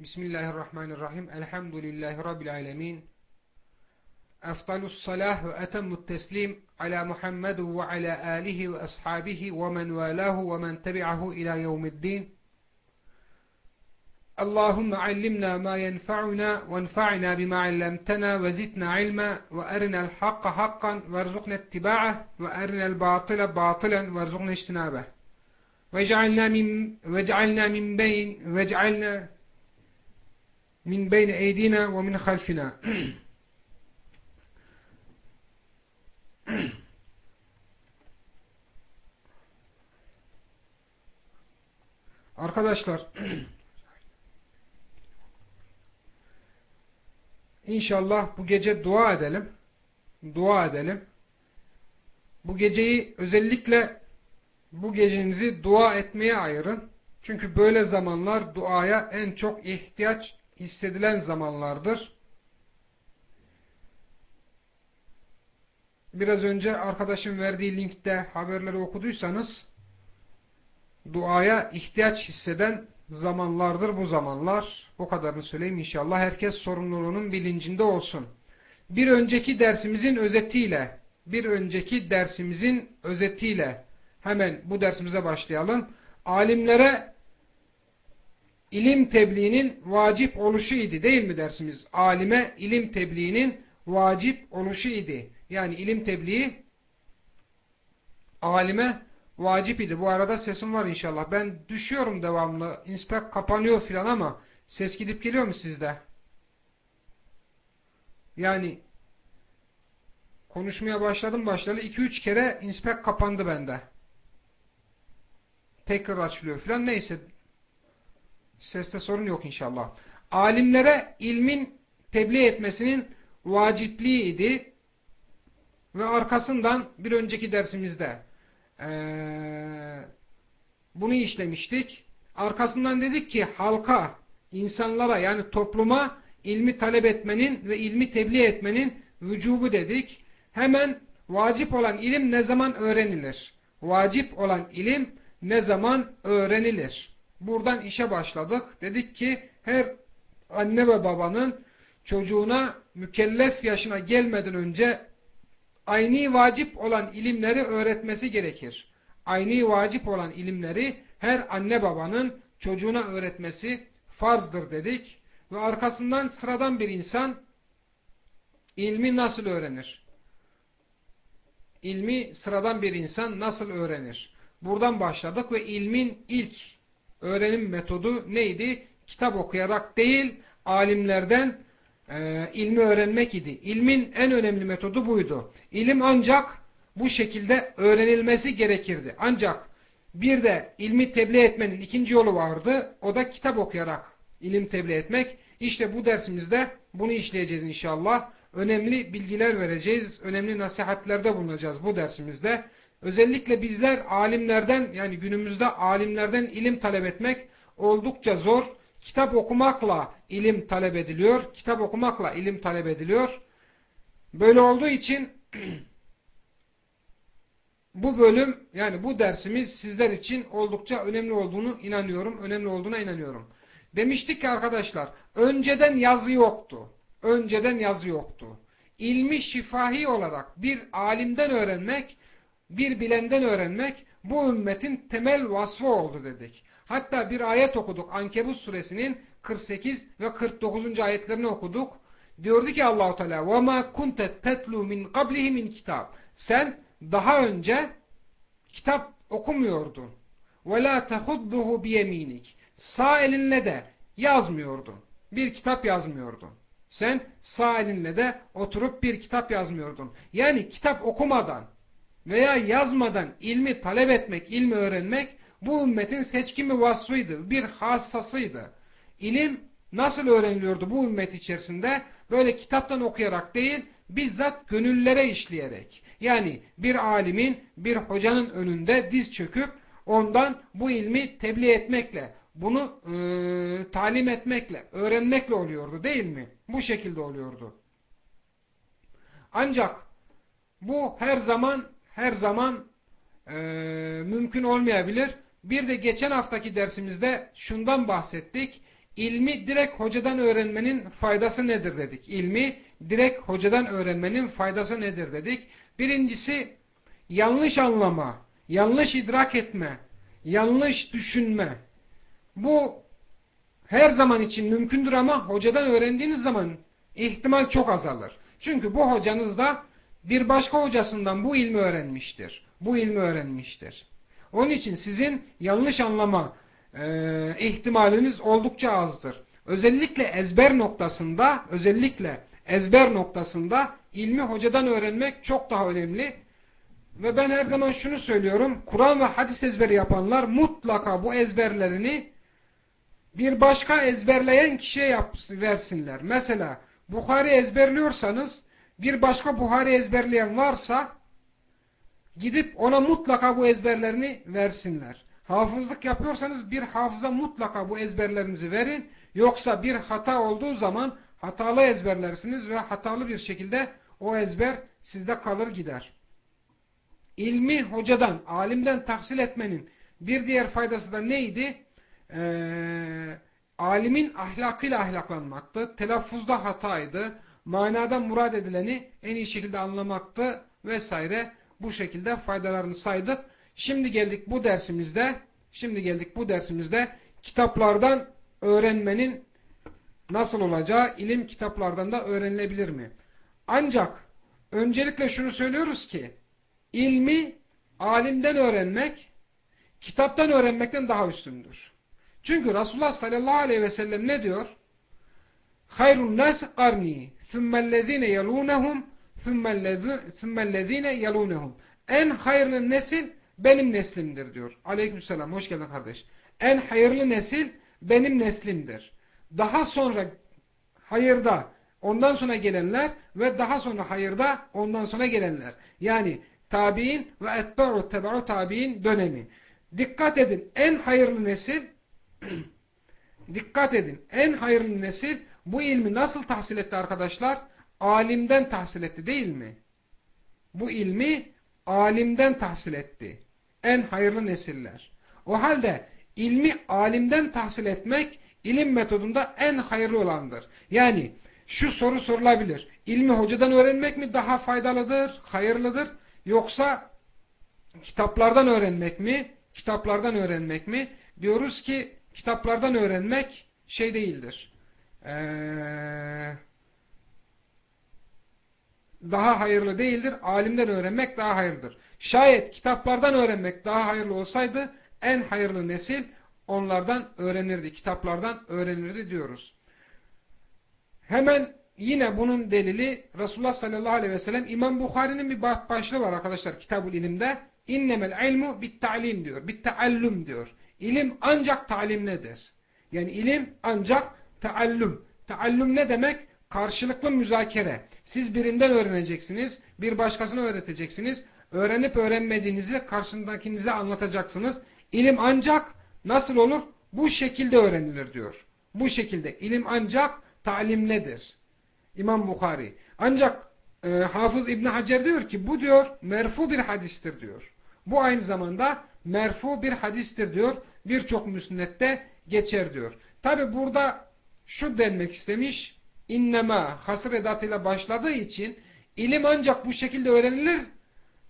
بسم الله الرحمن الرحيم الحمد لله رب العالمين أفضل الصلاة وأتم التسليم على محمد وعلى آله وأصحابه ومن والاه ومن تبعه إلى يوم الدين اللهم علمنا ما ينفعنا وانفعنا بما علمتنا وزدنا علما وأرنا الحق حقا وارزقنا اتباعه وأرنا الباطل باطلا وارزقنا اجتنابه واجعلنا من واجعلنا من بين واجعلنا min beyne eydina ve min halfina. Arkadaşlar İnşallah bu gece dua edelim. Dua edelim. Bu geceyi özellikle bu gecenizi dua etmeye ayırın. Çünkü böyle zamanlar duaya en çok ihtiyaç hissedilen zamanlardır. Biraz önce arkadaşım verdiği linkte haberleri okuduysanız duaya ihtiyaç hisseden zamanlardır bu zamanlar. O kadarını söyleyeyim inşallah. Herkes sorumluluğunun bilincinde olsun. Bir önceki dersimizin özetiyle, bir önceki dersimizin özetiyle hemen bu dersimize başlayalım. Alimlere ilim tebliğinin vacip oluşu idi değil mi dersimiz? Alime ilim tebliğinin vacip oluşu idi. Yani ilim tebliği alime vacip idi. Bu arada sesim var inşallah. Ben düşüyorum devamlı. Inspect kapanıyor filan ama ses gidip geliyor mu sizde? Yani konuşmaya başladım başladı. 2-3 kere inspect kapandı bende. Tekrar açılıyor filan. Neyse. Seste sorun yok inşallah. Alimlere ilmin tebliğ etmesinin vacipliği idi. Ve arkasından bir önceki dersimizde ee, bunu işlemiştik. Arkasından dedik ki halka, insanlara yani topluma ilmi talep etmenin ve ilmi tebliğ etmenin vücubu dedik. Hemen vacip olan ilim ne zaman öğrenilir? Vacip olan ilim ne zaman öğrenilir? Buradan işe başladık. Dedik ki her anne ve babanın çocuğuna mükellef yaşına gelmeden önce ayni vacip olan ilimleri öğretmesi gerekir. Ayni vacip olan ilimleri her anne babanın çocuğuna öğretmesi farzdır dedik. Ve arkasından sıradan bir insan ilmi nasıl öğrenir? İlmi sıradan bir insan nasıl öğrenir? Buradan başladık ve ilmin ilk öğrenim metodu neydi? Kitap okuyarak değil, alimlerden e, ilmi öğrenmek idi. İlmin en önemli metodu buydu. İlim ancak bu şekilde öğrenilmesi gerekirdi. Ancak bir de ilmi tebliğ etmenin ikinci yolu vardı. O da kitap okuyarak ilim tebliğ etmek. İşte bu dersimizde bunu işleyeceğiz inşallah. Önemli bilgiler vereceğiz. Önemli nasihatlerde bulunacağız bu dersimizde. Özellikle bizler alimlerden yani günümüzde alimlerden ilim talep etmek oldukça zor. Kitap okumakla ilim talep ediliyor. Kitap okumakla ilim talep ediliyor. Böyle olduğu için bu bölüm yani bu dersimiz sizler için oldukça önemli olduğunu inanıyorum. Önemli olduğuna inanıyorum. Demiştik ki arkadaşlar önceden yazı yoktu. Önceden yazı yoktu. İlmi şifahi olarak bir alimden öğrenmek, bir bilenden öğrenmek bu ümmetin temel vasfı oldu dedik. Hatta bir ayet okuduk. Ankebut suresinin 48 ve 49. ayetlerini okuduk. Diyordu ki Allahu Teala: "Ve ma kunte tetlu min qablihi min kitab." Sen daha önce kitap okumuyordun. Ve la tahudduhu biyeminik. Sağ elinle de yazmıyordun. Bir kitap yazmıyordun. Sen sağ elinle de oturup bir kitap yazmıyordun. Yani kitap okumadan veya yazmadan ilmi talep etmek, ilmi öğrenmek bu ümmetin seçkin bir vasfıydı, bir hassasıydı. İlim nasıl öğreniliyordu bu ümmet içerisinde? Böyle kitaptan okuyarak değil, bizzat gönüllere işleyerek. Yani bir alimin, bir hocanın önünde diz çöküp ondan bu ilmi tebliğ etmekle, bunu e, talim etmekle, öğrenmekle oluyordu değil mi? Bu şekilde oluyordu. Ancak bu her zaman her zaman e, mümkün olmayabilir. Bir de geçen haftaki dersimizde şundan bahsettik. ilmi direkt hocadan öğrenmenin faydası nedir dedik. İlmi direkt hocadan öğrenmenin faydası nedir dedik. Birincisi yanlış anlama, yanlış idrak etme, yanlış düşünme. Bu her zaman için mümkündür ama hocadan öğrendiğiniz zaman ihtimal çok azalır. Çünkü bu hocanız da bir başka hocasından bu ilmi öğrenmiştir. Bu ilmi öğrenmiştir. Onun için sizin yanlış anlama e, ihtimaliniz oldukça azdır. Özellikle ezber noktasında, özellikle ezber noktasında ilmi hocadan öğrenmek çok daha önemli. Ve ben her zaman şunu söylüyorum. Kur'an ve hadis ezberi yapanlar mutlaka bu ezberlerini bir başka ezberleyen kişiye yap, versinler. Mesela Bukhari ezberliyorsanız bir başka Buhari ezberleyen varsa gidip ona mutlaka bu ezberlerini versinler. Hafızlık yapıyorsanız bir hafıza mutlaka bu ezberlerinizi verin. Yoksa bir hata olduğu zaman hatalı ezberlersiniz ve hatalı bir şekilde o ezber sizde kalır gider. İlmi hocadan, alimden tahsil etmenin bir diğer faydası da neydi? Ee, alimin ahlakıyla ahlaklanmaktı. Telaffuzda hataydı. Manada murad edileni en iyi şekilde anlamaktı vesaire. Bu şekilde faydalarını saydık. Şimdi geldik bu dersimizde, şimdi geldik bu dersimizde kitaplardan öğrenmenin nasıl olacağı, ilim kitaplardan da öğrenilebilir mi? Ancak öncelikle şunu söylüyoruz ki, ilmi alimden öğrenmek, kitaptan öğrenmekten daha üstündür. Çünkü Resulullah sallallahu aleyhi ve sellem ne diyor? Hayrun nas qarni, thummellezine yelunehum, thummellezine yelunehum. En hayırlı nesil benim neslimdir diyor. Aleykümselam. Hoş geldin kardeş. En hayırlı nesil benim neslimdir. Daha sonra hayırda ondan sonra gelenler ve daha sonra hayırda ondan sonra gelenler. Yani tabi'in ve etba'u tebe'u tabi'in dönemi. Dikkat edin en hayırlı nesil dikkat edin en hayırlı nesil bu ilmi nasıl tahsil etti arkadaşlar? Alimden tahsil etti değil mi? Bu ilmi alimden tahsil etti. En hayırlı nesiller. O halde ilmi alimden tahsil etmek ilim metodunda en hayırlı olandır. Yani şu soru sorulabilir. İlmi hocadan öğrenmek mi daha faydalıdır, hayırlıdır? Yoksa kitaplardan öğrenmek mi? Kitaplardan öğrenmek mi? Diyoruz ki kitaplardan öğrenmek şey değildir. Ee, daha hayırlı değildir. Alimden öğrenmek daha hayırlıdır. Şayet kitaplardan öğrenmek daha hayırlı olsaydı en hayırlı nesil onlardan öğrenirdi. Kitaplardan öğrenirdi diyoruz. Hemen yine bunun delili Resulullah sallallahu aleyhi ve sellem İmam Bukhari'nin bir başlığı var arkadaşlar kitabul ilimde. İnnemel ilmu bit ta'lim diyor. Bit taallum diyor. İlim ancak talimledir. Yani ilim ancak taallum. Taallum ne demek? Karşılıklı müzakere. Siz birinden öğreneceksiniz, bir başkasına öğreteceksiniz. Öğrenip öğrenmediğinizi karşındakinize anlatacaksınız. İlim ancak nasıl olur? Bu şekilde öğrenilir diyor. Bu şekilde. İlim ancak talimledir. İmam Bukhari. Ancak e, Hafız İbn Hacer diyor ki bu diyor merfu bir hadistir diyor. Bu aynı zamanda merfu bir hadistir diyor. Birçok müsnette geçer diyor. Tabi burada şu denmek istemiş. İnnema hasır edatıyla başladığı için ilim ancak bu şekilde öğrenilir.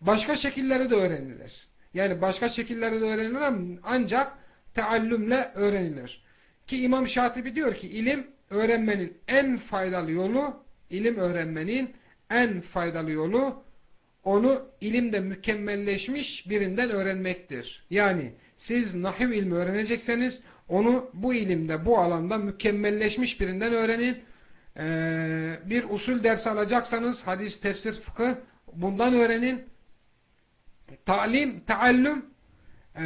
Başka şekilleri de öğrenilir. Yani başka şekilleri de öğrenilir ancak teallümle öğrenilir. Ki İmam Şatibi diyor ki ilim öğrenmenin en faydalı yolu ilim öğrenmenin en faydalı yolu onu ilimde mükemmelleşmiş birinden öğrenmektir. Yani siz nahiv ilmi öğrenecekseniz onu bu ilimde, bu alanda mükemmelleşmiş birinden öğrenin. Ee, bir usul dersi alacaksanız hadis, tefsir, fıkıh bundan öğrenin. Talim, taallüm e,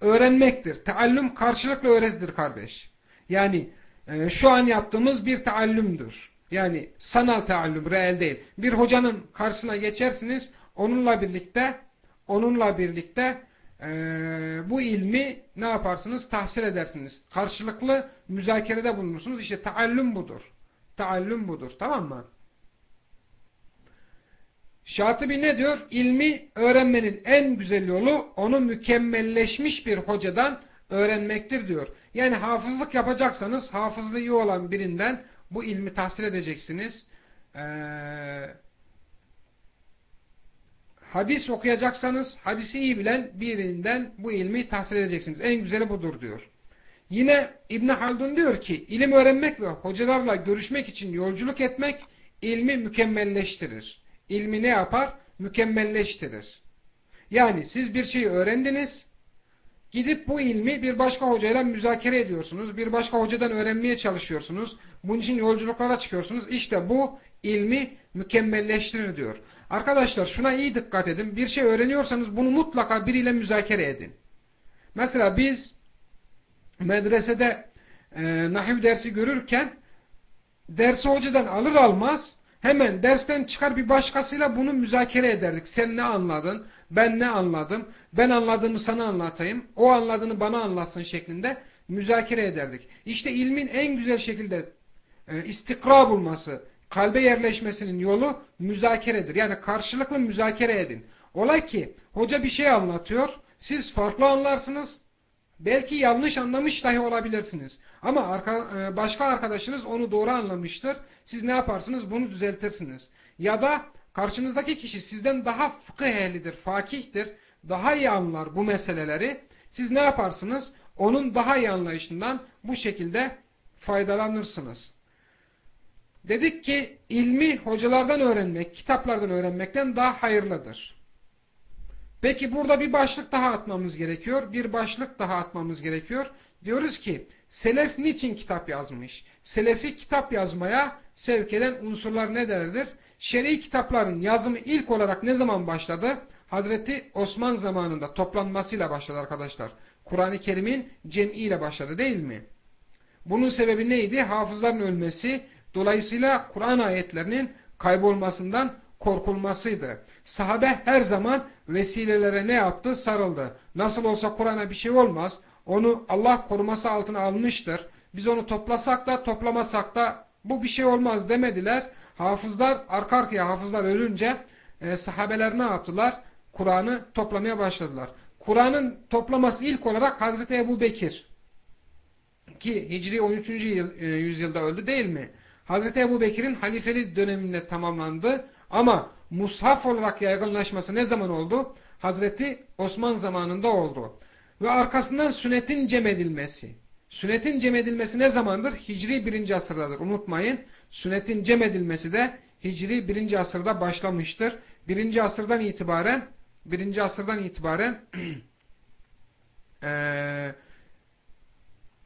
öğrenmektir. Taallüm karşılıklı öğretidir kardeş. Yani e, şu an yaptığımız bir taallümdür. Yani sanal taallüm, reel değil. Bir hocanın karşısına geçersiniz, onunla birlikte onunla birlikte e, bu ilmi ne yaparsınız? Tahsil edersiniz. Karşılıklı müzakerede bulunursunuz. İşte taallüm budur. Taallüm budur. Tamam mı? Şatibi ne diyor? İlmi öğrenmenin en güzel yolu onu mükemmelleşmiş bir hocadan öğrenmektir diyor. Yani hafızlık yapacaksanız hafızlığı iyi olan birinden bu ilmi tahsil edeceksiniz. Ee, hadis okuyacaksanız hadisi iyi bilen birinden bu ilmi tahsil edeceksiniz. En güzeli budur diyor. Yine İbn Haldun diyor ki ilim öğrenmek ve hocalarla görüşmek için yolculuk etmek ilmi mükemmelleştirir. İlmi ne yapar? Mükemmelleştirir. Yani siz bir şeyi öğrendiniz, gidip bu ilmi bir başka hocayla müzakere ediyorsunuz, bir başka hocadan öğrenmeye çalışıyorsunuz, bunun için yolculuklara çıkıyorsunuz. İşte bu ilmi mükemmelleştirir diyor. Arkadaşlar şuna iyi dikkat edin. Bir şey öğreniyorsanız bunu mutlaka biriyle müzakere edin. Mesela biz medresede e, nahiv dersi görürken dersi hocadan alır almaz hemen dersten çıkar bir başkasıyla bunu müzakere ederdik. Sen ne anladın? Ben ne anladım? Ben anladığımı sana anlatayım. O anladığını bana anlatsın şeklinde müzakere ederdik. İşte ilmin en güzel şekilde e, istikra bulması, kalbe yerleşmesinin yolu müzakeredir. Yani karşılıklı müzakere edin. Olay ki hoca bir şey anlatıyor, siz farklı anlarsınız, belki yanlış anlamış dahi olabilirsiniz. Ama arka, e, başka arkadaşınız onu doğru anlamıştır. Siz ne yaparsınız? Bunu düzeltirsiniz. Ya da karşınızdaki kişi sizden daha fıkıh ehlidir, fakihtir, daha iyi anlar bu meseleleri. Siz ne yaparsınız? Onun daha iyi anlayışından bu şekilde faydalanırsınız. Dedik ki ilmi hocalardan öğrenmek, kitaplardan öğrenmekten daha hayırlıdır. Peki burada bir başlık daha atmamız gerekiyor. Bir başlık daha atmamız gerekiyor. Diyoruz ki Selef niçin kitap yazmış? Selefi kitap yazmaya sevk eden unsurlar nelerdir? Şer'i kitapların yazımı ilk olarak ne zaman başladı? Hazreti Osman zamanında toplanmasıyla başladı arkadaşlar. Kur'an-ı Kerim'in cem'iyle başladı değil mi? Bunun sebebi neydi? Hafızların ölmesi, dolayısıyla Kur'an ayetlerinin kaybolmasından korkulmasıydı. Sahabe her zaman vesilelere ne yaptı? Sarıldı. Nasıl olsa Kur'an'a bir şey olmaz. Onu Allah koruması altına almıştır. Biz onu toplasak da toplamasak da bu bir şey olmaz demediler. Hafızlar arka arkaya hafızlar ölünce e, sahabeler ne yaptılar? Kur'an'ı toplamaya başladılar. Kur'an'ın toplaması ilk olarak Hazreti Ebu Bekir ki Hicri 13. Yıl, e, yüzyılda öldü değil mi? Hazreti Ebu Bekir'in halifeli döneminde tamamlandı ama mushaf olarak yaygınlaşması ne zaman oldu? Hazreti Osman zamanında oldu. Ve arkasından sünnetin cem edilmesi. Sünnetin cem edilmesi ne zamandır? Hicri 1. asırdadır. Unutmayın. Sünnetin cem edilmesi de Hicri 1. asırda başlamıştır. 1. asırdan itibaren 1. asırdan itibaren ee,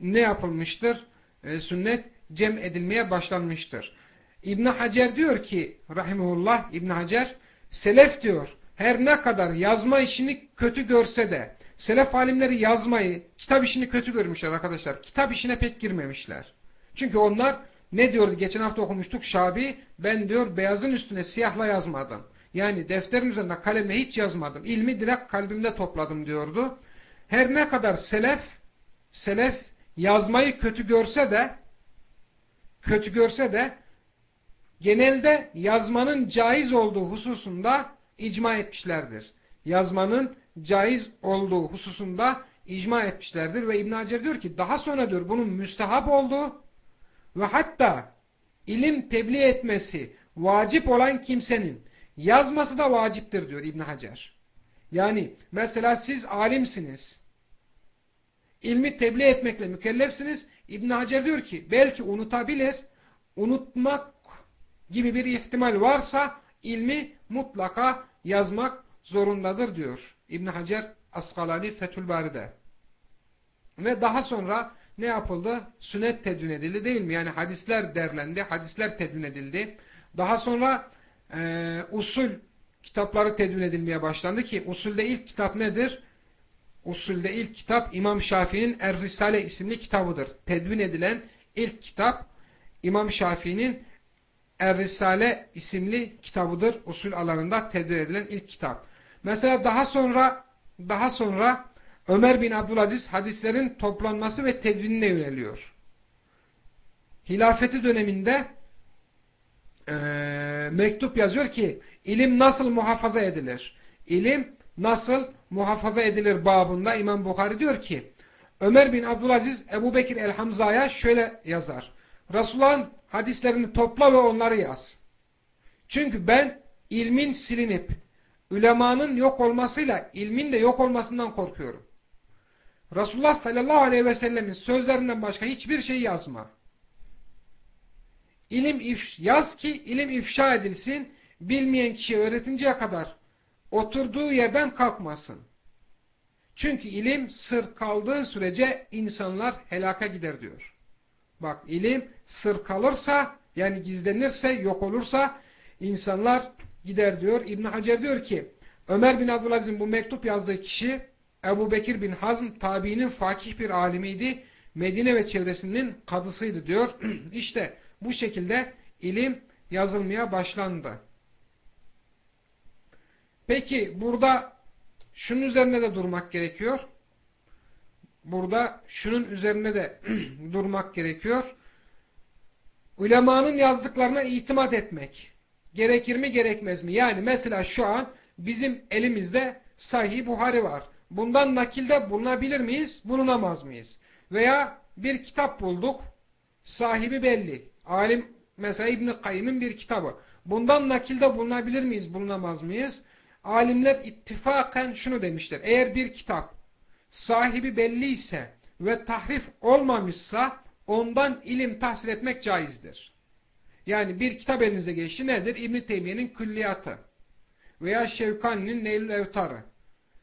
ne yapılmıştır? E, sünnet cem edilmeye başlanmıştır. İbn Hacer diyor ki rahimullah İbn Hacer selef diyor her ne kadar yazma işini kötü görse de selef alimleri yazmayı kitap işini kötü görmüşler arkadaşlar. Kitap işine pek girmemişler. Çünkü onlar ne diyordu geçen hafta okumuştuk Şabi ben diyor beyazın üstüne siyahla yazmadım. Yani defterin üzerinde kalemle hiç yazmadım. İlmi direkt kalbimde topladım diyordu. Her ne kadar selef selef yazmayı kötü görse de kötü görse de genelde yazmanın caiz olduğu hususunda icma etmişlerdir. Yazmanın caiz olduğu hususunda icma etmişlerdir ve İbn Hacer diyor ki daha sonra diyor bunun müstehap olduğu ve hatta ilim tebliğ etmesi vacip olan kimsenin yazması da vaciptir diyor İbn Hacer. Yani mesela siz alimsiniz. İlmi tebliğ etmekle mükellefsiniz. İbn Hacer diyor ki belki unutabilir. Unutmak gibi bir ihtimal varsa ilmi mutlaka yazmak zorundadır diyor. İbn Hacer Askalani Fethül Bari'de. Ve daha sonra ne yapıldı? Sünnet tedvin edildi değil mi? Yani hadisler derlendi, hadisler tedvin edildi. Daha sonra e, usul kitapları tedvin edilmeye başlandı ki usulde ilk kitap nedir? Usulde ilk kitap İmam Şafii'nin Er-Risale isimli kitabıdır. Tedvin edilen ilk kitap İmam Şafii'nin Er-Risale isimli kitabıdır. Usul alanında tedvin edilen ilk kitap. Mesela daha sonra daha sonra Ömer bin Abdülaziz hadislerin toplanması ve tedvinine yöneliyor. Hilafeti döneminde e, mektup yazıyor ki ilim nasıl muhafaza edilir? İlim nasıl muhafaza edilir babında İmam Bukhari diyor ki Ömer bin Abdülaziz Ebu Bekir el-Hamza'ya şöyle yazar. Resulullah'ın hadislerini topla ve onları yaz. Çünkü ben ilmin silinip ülemanın yok olmasıyla ilmin de yok olmasından korkuyorum. Resulullah sallallahu aleyhi ve sellemin sözlerinden başka hiçbir şey yazma. İlim if yaz ki ilim ifşa edilsin, bilmeyen kişi öğretinceye kadar oturduğu yerden kalkmasın. Çünkü ilim sır kaldığı sürece insanlar helaka gider diyor. Bak ilim sır kalırsa yani gizlenirse yok olursa insanlar gider diyor. İbn Hacer diyor ki Ömer bin Abdülaziz'in bu mektup yazdığı kişi Ebu Bekir bin Hazm tabiinin fakih bir alimiydi. Medine ve çevresinin kadısıydı diyor. İşte bu şekilde ilim yazılmaya başlandı. Peki burada şunun üzerine de durmak gerekiyor. Burada şunun üzerine de durmak gerekiyor. Ulemanın yazdıklarına itimat etmek. Gerekir mi gerekmez mi? Yani mesela şu an bizim elimizde Sahih Buhari var. Bundan nakilde bulunabilir miyiz? Bulunamaz mıyız? Veya bir kitap bulduk. Sahibi belli. Alim mesela İbn-i Kayyım'ın bir kitabı. Bundan nakilde bulunabilir miyiz? Bulunamaz mıyız? Alimler ittifaken şunu demişler. Eğer bir kitap sahibi belli ise ve tahrif olmamışsa ondan ilim tahsil etmek caizdir. Yani bir kitap elinize geçti nedir? İbn-i Teymiye'nin külliyatı veya Şevkani'nin Neylül Evtarı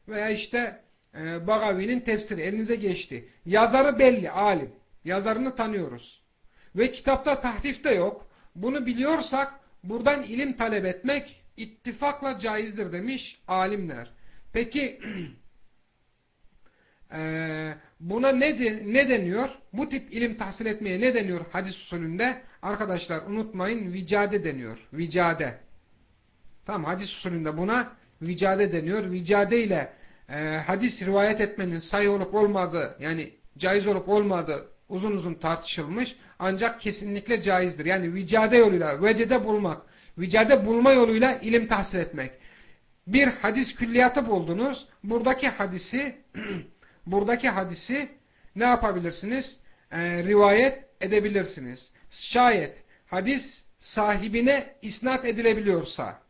veya işte e, Bagavi'nin tefsiri elinize geçti. Yazarı belli, alim. Yazarını tanıyoruz. Ve kitapta tahrif de yok. Bunu biliyorsak buradan ilim talep etmek ittifakla caizdir demiş alimler. Peki e, buna ne, de, ne deniyor? Bu tip ilim tahsil etmeye ne deniyor hadis usulünde? Arkadaşlar unutmayın vicade deniyor. Vicade. Tamam hadis usulünde buna vicade deniyor. Vicade ile e, hadis rivayet etmenin sayı olup olmadığı yani caiz olup olmadığı uzun uzun tartışılmış. Ancak kesinlikle caizdir. Yani vicade yoluyla vecede bulmak, vicade bulma yoluyla ilim tahsil etmek. Bir hadis külliyatı buldunuz. Buradaki hadisi buradaki hadisi ne yapabilirsiniz? E, rivayet edebilirsiniz. Şayet hadis sahibine isnat edilebiliyorsa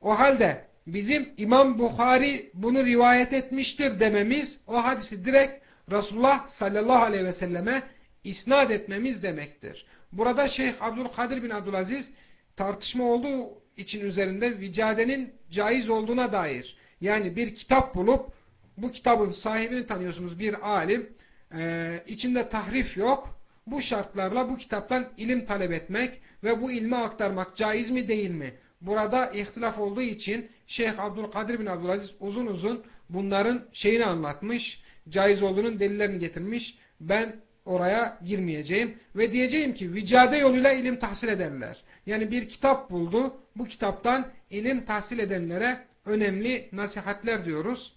o halde bizim İmam Bukhari bunu rivayet etmiştir dememiz o hadisi direkt Resulullah sallallahu aleyhi ve selleme isnat etmemiz demektir. Burada Şeyh Abdülkadir bin Abdülaziz tartışma olduğu için üzerinde vicadenin caiz olduğuna dair yani bir kitap bulup bu kitabın sahibini tanıyorsunuz bir alim e, içinde tahrif yok bu şartlarla bu kitaptan ilim talep etmek ve bu ilmi aktarmak caiz mi değil mi? Burada ihtilaf olduğu için Şeyh Abdülkadir bin Abdülaziz uzun uzun bunların şeyini anlatmış, caiz olduğunun delillerini getirmiş. Ben oraya girmeyeceğim ve diyeceğim ki vicade yoluyla ilim tahsil edenler. Yani bir kitap buldu, bu kitaptan ilim tahsil edenlere önemli nasihatler diyoruz.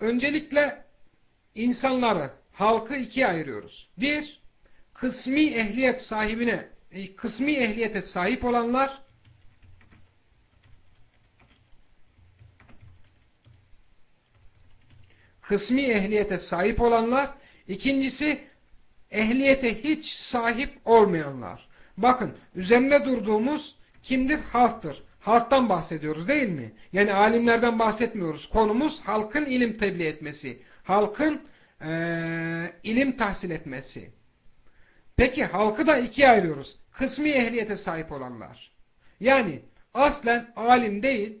Öncelikle insanları, halkı ikiye ayırıyoruz. Bir, kısmi ehliyet sahibine, kısmi ehliyete sahip olanlar, kısmi ehliyete sahip olanlar, ikincisi ehliyete hiç sahip olmayanlar. Bakın üzerinde durduğumuz kimdir? Halktır. Halktan bahsediyoruz değil mi? Yani alimlerden bahsetmiyoruz. Konumuz halkın ilim tebliğ etmesi. Halkın e, ilim tahsil etmesi. Peki halkı da ikiye ayırıyoruz. Kısmi ehliyete sahip olanlar. Yani aslen alim değil,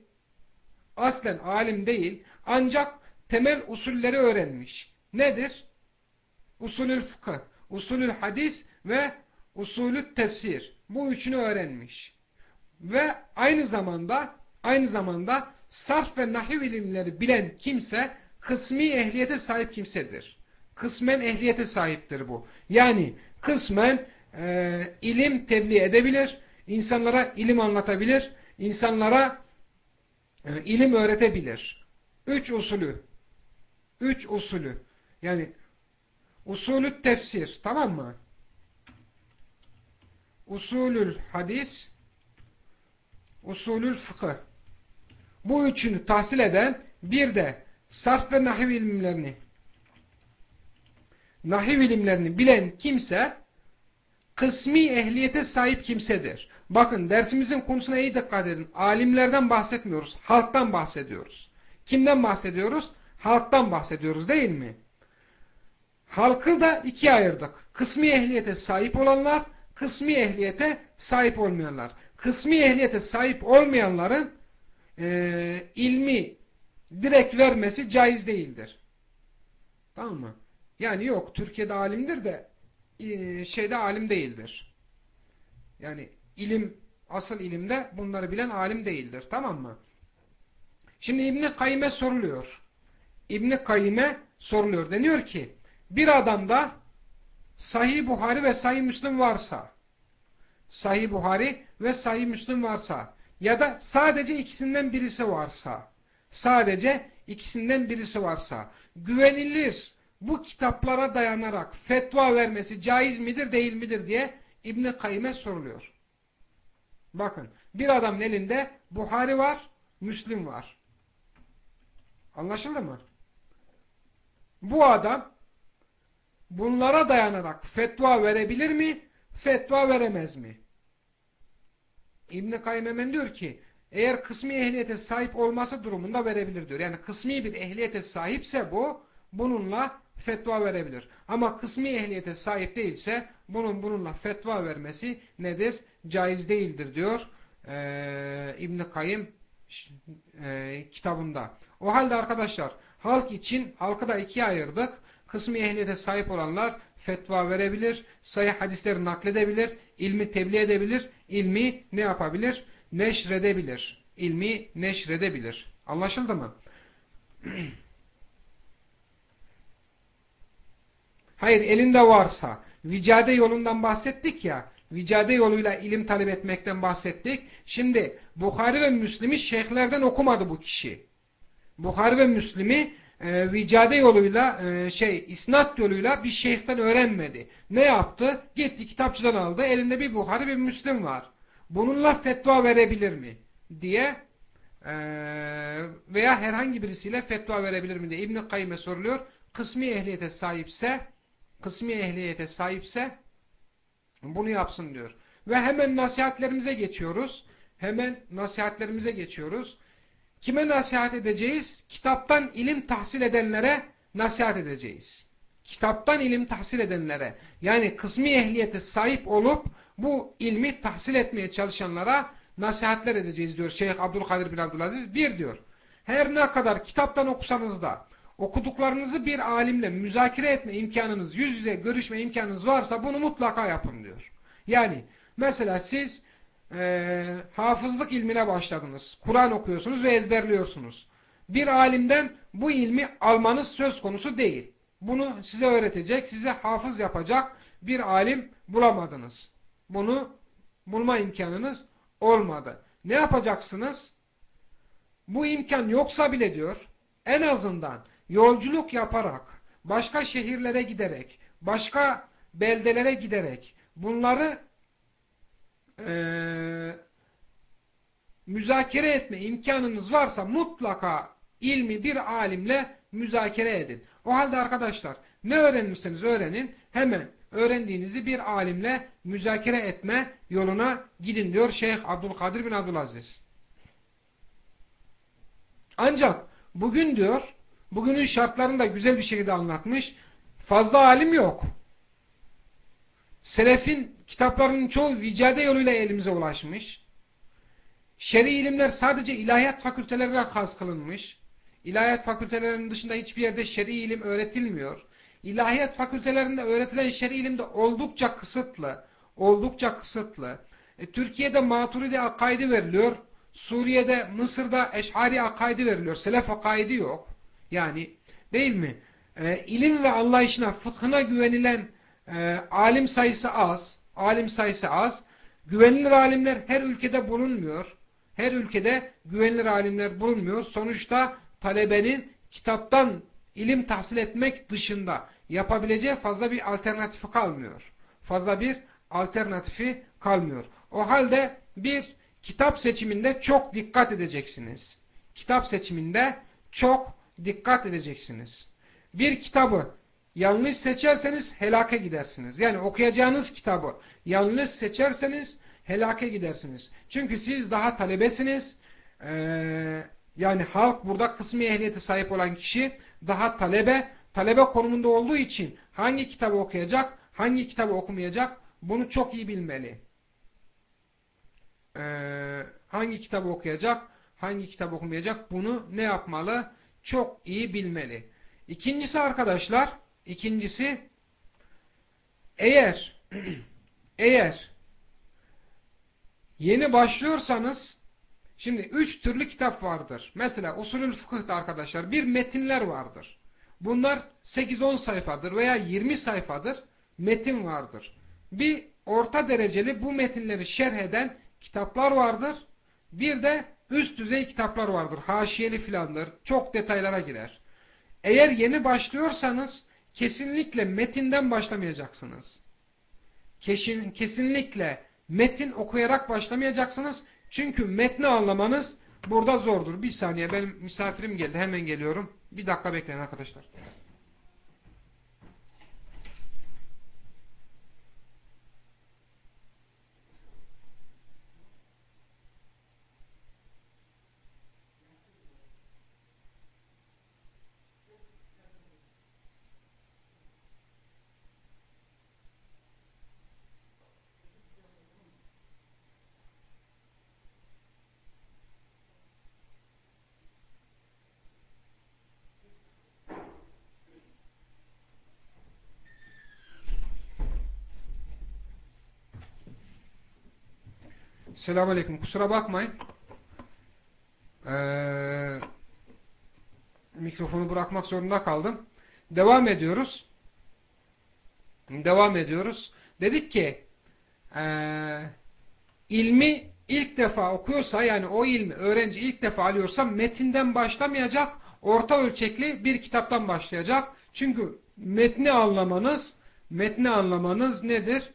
aslen alim değil ancak temel usulleri öğrenmiş. Nedir? Usulül fıkıh, usulül hadis ve usulü tefsir. Bu üçünü öğrenmiş. Ve aynı zamanda aynı zamanda sarf ve nahiv ilimleri bilen kimse kısmi ehliyete sahip kimsedir. Kısmen ehliyete sahiptir bu. Yani kısmen e, ilim tebliğ edebilir, insanlara ilim anlatabilir, insanlara e, ilim öğretebilir. Üç usulü. Üç usulü. Yani usulü tefsir. Tamam mı? Usulül hadis, usulül fıkıh. Bu üçünü tahsil eden bir de sarf ve nahiv ilimlerini nahiv ilimlerini bilen kimse kısmi ehliyete sahip kimsedir. Bakın dersimizin konusuna iyi dikkat edin. Alimlerden bahsetmiyoruz. Halktan bahsediyoruz. Kimden bahsediyoruz? Halktan bahsediyoruz değil mi? Halkı da ikiye ayırdık. Kısmi ehliyete sahip olanlar, kısmi ehliyete sahip olmayanlar. Kısmi ehliyete sahip olmayanların e, ilmi direkt vermesi caiz değildir. Tamam mı? Yani yok Türkiye'de alimdir de e, şeyde alim değildir. Yani ilim asıl ilimde bunları bilen alim değildir. Tamam mı? Şimdi İbni Kayyime soruluyor. İbni Kayyime soruluyor. Deniyor ki bir adamda Sahih Buhari ve Sahih Müslim varsa Sahih Buhari ve Sahih Müslim varsa ya da sadece ikisinden birisi varsa sadece ikisinden birisi varsa güvenilir bu kitaplara dayanarak fetva vermesi caiz midir değil midir diye İbn Kayyime soruluyor. Bakın bir adamın elinde Buhari var, Müslim var. Anlaşıldı mı? Bu adam bunlara dayanarak fetva verebilir mi? Fetva veremez mi? İbn-i diyor ki eğer kısmi ehliyete sahip olması durumunda verebilir diyor. Yani kısmi bir ehliyete sahipse bu bununla fetva verebilir. Ama kısmi ehliyete sahip değilse bunun bununla fetva vermesi nedir? Caiz değildir diyor ee, İbn-i Kayyum e, kitabında. O halde arkadaşlar halk için halkı da ikiye ayırdık. Kısmi ehliyete sahip olanlar fetva verebilir, sayı hadisleri nakledebilir, ilmi tebliğ edebilir, ilmi ne yapabilir? Neşredebilir. İlmi neşredebilir. Anlaşıldı mı? Hayır elinde varsa, vicade yolundan bahsettik ya, vicade yoluyla ilim talep etmekten bahsettik. Şimdi Bukhari ve Müslim'i şeyhlerden okumadı bu kişi. Bukhari ve Müslim'i e, vicade yoluyla e, şey isnat yoluyla bir şeyhten öğrenmedi. Ne yaptı? Gitti kitapçıdan aldı. Elinde bir Bukhari bir Müslim var. Bununla fetva verebilir mi? diye e, veya herhangi birisiyle fetva verebilir mi diye İbn-i Kayyım'e soruluyor. Kısmi ehliyete sahipse kısmi ehliyete sahipse bunu yapsın diyor. Ve hemen nasihatlerimize geçiyoruz. Hemen nasihatlerimize geçiyoruz. Kime nasihat edeceğiz? Kitaptan ilim tahsil edenlere nasihat edeceğiz. Kitaptan ilim tahsil edenlere yani kısmi ehliyete sahip olup bu ilmi tahsil etmeye çalışanlara nasihatler edeceğiz diyor Şeyh Abdülkadir bin Abdülaziz. Bir diyor, her ne kadar kitaptan okusanız da okuduklarınızı bir alimle müzakere etme imkanınız, yüz yüze görüşme imkanınız varsa bunu mutlaka yapın diyor. Yani mesela siz e, hafızlık ilmine başladınız. Kur'an okuyorsunuz ve ezberliyorsunuz. Bir alimden bu ilmi almanız söz konusu değil. Bunu size öğretecek, size hafız yapacak bir alim bulamadınız. Bunu bulma imkanınız olmadı. Ne yapacaksınız? Bu imkan yoksa bile diyor, en azından yolculuk yaparak, başka şehirlere giderek, başka beldelere giderek bunları e, müzakere etme imkanınız varsa mutlaka ilmi bir alimle müzakere edin. O halde arkadaşlar ne öğrenmişseniz öğrenin hemen öğrendiğinizi bir alimle müzakere etme yoluna gidin diyor Şeyh Abdülkadir bin Abdülaziz. Ancak bugün diyor bugünün şartlarını da güzel bir şekilde anlatmış. Fazla alim yok. Selefin kitaplarının çoğu vicade yoluyla elimize ulaşmış. Şer'i ilimler sadece ilahiyat fakültelerine has kılınmış. İlahiyat fakültelerinin dışında hiçbir yerde şer'i ilim öğretilmiyor. İlahiyat fakültelerinde öğretilen şer'i ilim de oldukça kısıtlı. Oldukça kısıtlı. E, Türkiye'de Maturidi akaidi veriliyor. Suriye'de, Mısır'da Eş'ari akaidi veriliyor. Selef akaidi yok. Yani değil mi? E, ilim ve anlayışına, fıkhına güvenilen e, alim sayısı az. Alim sayısı az. Güvenilir alimler her ülkede bulunmuyor. Her ülkede güvenilir alimler bulunmuyor. Sonuçta talebenin kitaptan ilim tahsil etmek dışında yapabileceği fazla bir alternatifi kalmıyor. Fazla bir alternatifi kalmıyor. O halde bir kitap seçiminde çok dikkat edeceksiniz. Kitap seçiminde çok dikkat edeceksiniz. Bir kitabı yanlış seçerseniz helake gidersiniz. Yani okuyacağınız kitabı yanlış seçerseniz helake gidersiniz. Çünkü siz daha talebesiniz. Ee, yani halk burada kısmi ehliyete sahip olan kişi daha talebe, talebe konumunda olduğu için hangi kitabı okuyacak, hangi kitabı okumayacak bunu çok iyi bilmeli. Ee, hangi kitabı okuyacak, hangi kitabı okumayacak bunu ne yapmalı? Çok iyi bilmeli. İkincisi arkadaşlar, ikincisi eğer eğer yeni başlıyorsanız şimdi üç türlü kitap vardır. Mesela usulül fıkıhta arkadaşlar bir metinler vardır. Bunlar 8-10 sayfadır veya 20 sayfadır metin vardır. Bir orta dereceli bu metinleri şerh eden kitaplar vardır. Bir de üst düzey kitaplar vardır. Haşiyeli filandır. Çok detaylara girer. Eğer yeni başlıyorsanız kesinlikle metinden başlamayacaksınız. Kesin, kesinlikle metin okuyarak başlamayacaksınız. Çünkü metni anlamanız burada zordur. Bir saniye benim misafirim geldi. Hemen geliyorum. Bir dakika bekleyin arkadaşlar. Selamun Aleyküm. Kusura bakmayın. Ee, mikrofonu bırakmak zorunda kaldım. Devam ediyoruz. Devam ediyoruz. Dedik ki e, ilmi ilk defa okuyorsa yani o ilmi öğrenci ilk defa alıyorsa metinden başlamayacak orta ölçekli bir kitaptan başlayacak. Çünkü metni anlamanız metni anlamanız nedir?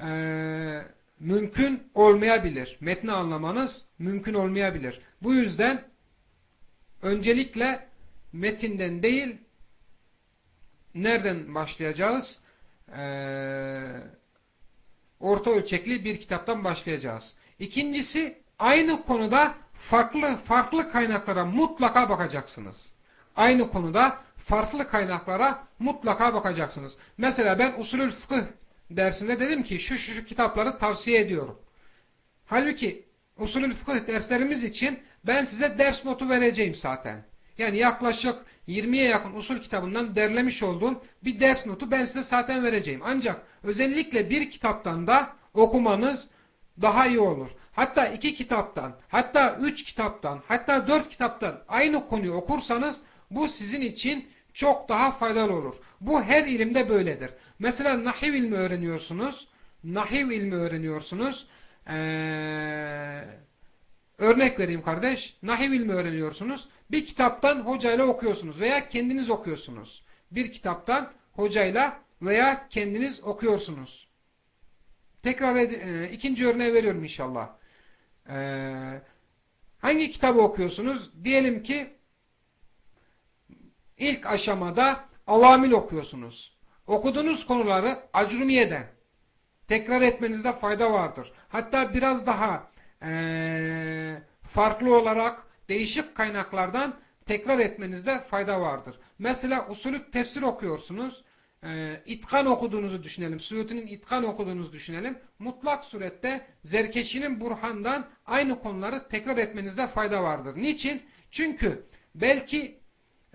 Eee mümkün olmayabilir. Metni anlamanız mümkün olmayabilir. Bu yüzden öncelikle metinden değil nereden başlayacağız? Ee, orta ölçekli bir kitaptan başlayacağız. İkincisi aynı konuda farklı farklı kaynaklara mutlaka bakacaksınız. Aynı konuda farklı kaynaklara mutlaka bakacaksınız. Mesela ben usulül fıkıh dersinde dedim ki şu şu, şu kitapları tavsiye ediyorum. Halbuki usulül fıkıh derslerimiz için ben size ders notu vereceğim zaten. Yani yaklaşık 20'ye yakın usul kitabından derlemiş olduğum bir ders notu ben size zaten vereceğim. Ancak özellikle bir kitaptan da okumanız daha iyi olur. Hatta iki kitaptan, hatta üç kitaptan, hatta dört kitaptan aynı konuyu okursanız bu sizin için çok daha faydalı olur. Bu her ilimde böyledir. Mesela nahiv ilmi öğreniyorsunuz. Nahiv ilmi öğreniyorsunuz. Ee, örnek vereyim kardeş. Nahiv ilmi öğreniyorsunuz. Bir kitaptan hocayla okuyorsunuz veya kendiniz okuyorsunuz. Bir kitaptan hocayla veya kendiniz okuyorsunuz. Tekrar e, ikinci örneği veriyorum inşallah. Ee, hangi kitabı okuyorsunuz? Diyelim ki ilk aşamada avamil okuyorsunuz. Okuduğunuz konuları acrumiyeden tekrar etmenizde fayda vardır. Hatta biraz daha ee, farklı olarak değişik kaynaklardan tekrar etmenizde fayda vardır. Mesela usulü tefsir okuyorsunuz. E, itkan okuduğunuzu düşünelim. Suyuti'nin itkan okuduğunuzu düşünelim. Mutlak surette Zerkeşi'nin Burhan'dan aynı konuları tekrar etmenizde fayda vardır. Niçin? Çünkü belki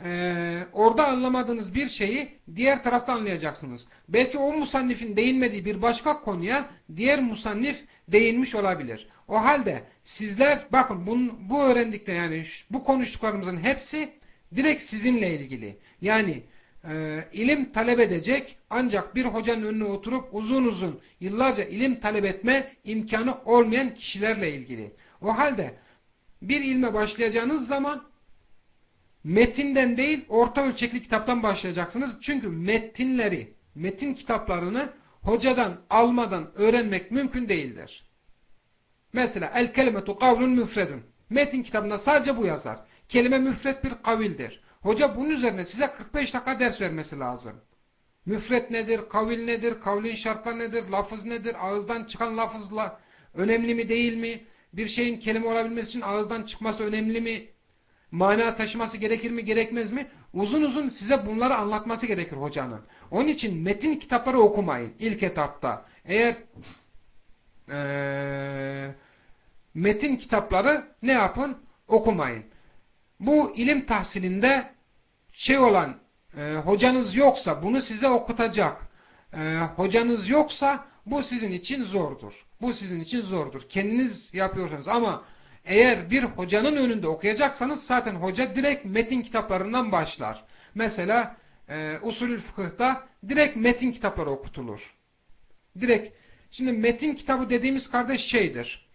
e, orada anlamadığınız bir şeyi diğer tarafta anlayacaksınız. Belki o musannifin değinmediği bir başka konuya diğer musannif değinmiş olabilir. O halde sizler bakın bu, bu öğrendikte yani bu konuştuklarımızın hepsi direkt sizinle ilgili. Yani e, ilim talep edecek ancak bir hocanın önüne oturup uzun uzun yıllarca ilim talep etme imkanı olmayan kişilerle ilgili. O halde bir ilme başlayacağınız zaman metinden değil orta ölçekli kitaptan başlayacaksınız. Çünkü metinleri, metin kitaplarını hocadan almadan öğrenmek mümkün değildir. Mesela el kelimetu kavlun müfredun. Metin kitabında sadece bu yazar. Kelime müfred bir kavildir. Hoca bunun üzerine size 45 dakika ders vermesi lazım. Müfret nedir, kavil nedir, kavlin şartları nedir, lafız nedir, ağızdan çıkan lafızla önemli mi değil mi? Bir şeyin kelime olabilmesi için ağızdan çıkması önemli mi? Mana taşıması gerekir mi, gerekmez mi? Uzun uzun size bunları anlatması gerekir hocanın. Onun için metin kitapları okumayın ilk etapta. Eğer ee, metin kitapları ne yapın? Okumayın. Bu ilim tahsilinde şey olan e, hocanız yoksa bunu size okutacak e, hocanız yoksa bu sizin için zordur. Bu sizin için zordur. Kendiniz yapıyorsanız ama eğer bir hocanın önünde okuyacaksanız zaten hoca direkt metin kitaplarından başlar. Mesela e, usulü fıkıhta direkt metin kitapları okutulur. Direkt. Şimdi metin kitabı dediğimiz kardeş şeydir.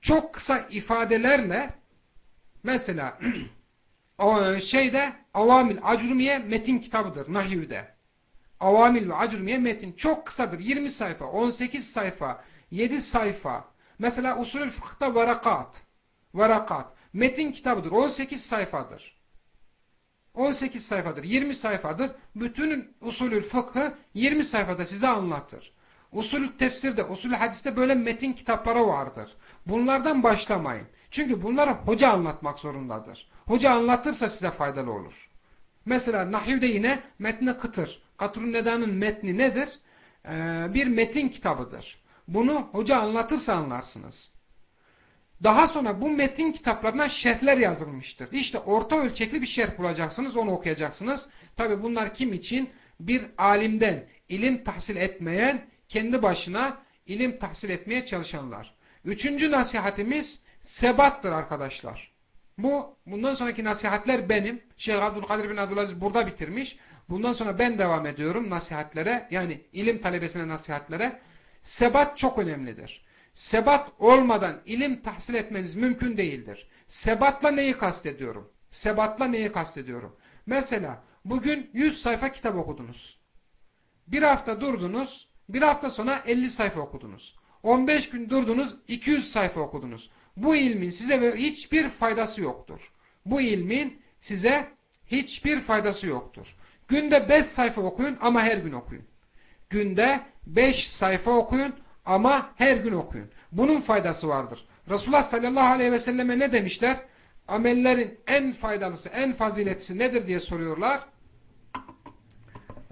Çok kısa ifadelerle mesela o şeyde Avamil Acrumiye metin kitabıdır Nahiv'de. Avamil ve Acrumiye metin çok kısadır. 20 sayfa, 18 sayfa, 7 sayfa. Mesela usulü fıkıhta varakat. Varakat. Metin kitabıdır. 18 sayfadır. 18 sayfadır. 20 sayfadır. Bütün usulü fıkhı 20 sayfada size anlatır. Usulü tefsirde, usulü hadiste böyle metin kitapları vardır. Bunlardan başlamayın. Çünkü bunları hoca anlatmak zorundadır. Hoca anlatırsa size faydalı olur. Mesela Nahiv'de yine metni kıtır. Katrun Neda'nın metni nedir? Ee, bir metin kitabıdır. Bunu hoca anlatırsa anlarsınız. Daha sonra bu metin kitaplarına şerhler yazılmıştır. İşte orta ölçekli bir şerh bulacaksınız, onu okuyacaksınız. Tabi bunlar kim için? Bir alimden ilim tahsil etmeyen, kendi başına ilim tahsil etmeye çalışanlar. Üçüncü nasihatimiz sebattır arkadaşlar. Bu, bundan sonraki nasihatler benim. Şeyh Abdülkadir bin Abdülaziz burada bitirmiş. Bundan sonra ben devam ediyorum nasihatlere. Yani ilim talebesine nasihatlere. Sebat çok önemlidir. Sebat olmadan ilim tahsil etmeniz mümkün değildir. Sebatla neyi kastediyorum? Sebatla neyi kastediyorum? Mesela bugün 100 sayfa kitap okudunuz. Bir hafta durdunuz, bir hafta sonra 50 sayfa okudunuz. 15 gün durdunuz, 200 sayfa okudunuz. Bu ilmin size hiçbir faydası yoktur. Bu ilmin size hiçbir faydası yoktur. Günde 5 sayfa okuyun ama her gün okuyun. Günde 5 sayfa okuyun ama her gün okuyun. Bunun faydası vardır. Resulullah sallallahu aleyhi ve selleme ne demişler? Amellerin en faydalısı, en faziletlisi nedir diye soruyorlar.